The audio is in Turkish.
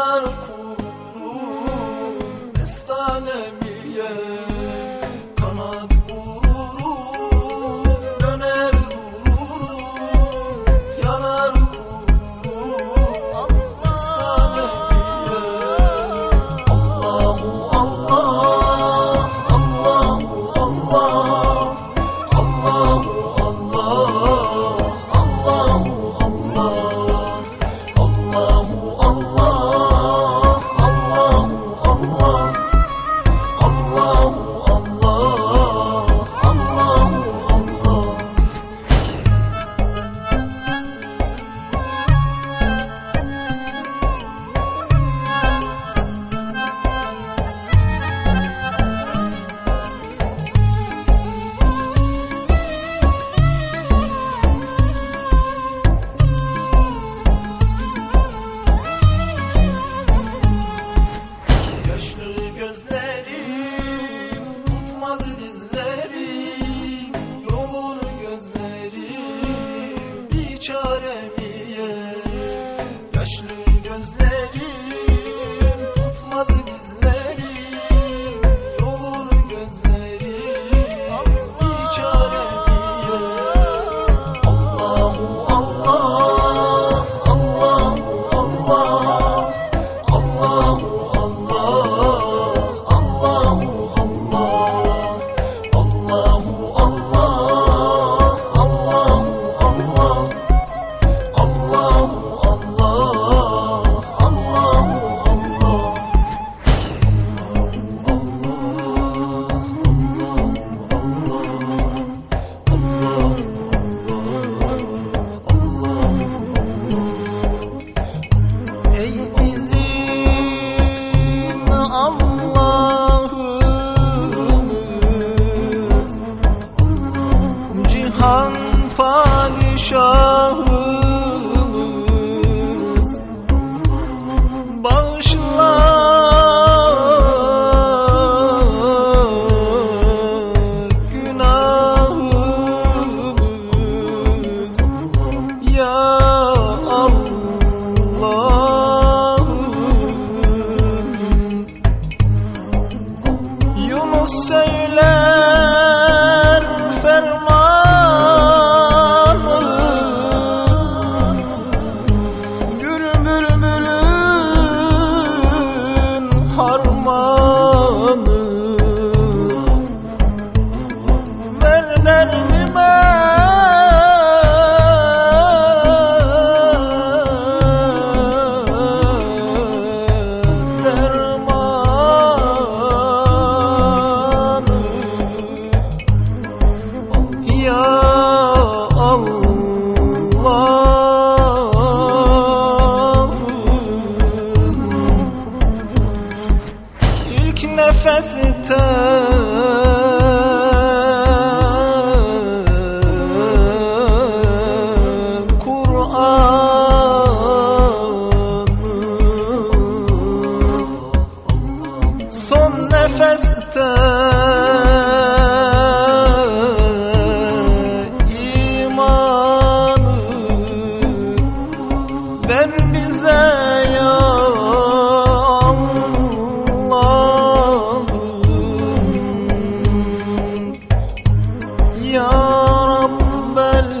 humano Han padişahımız İlk nefeste يا رب العالمين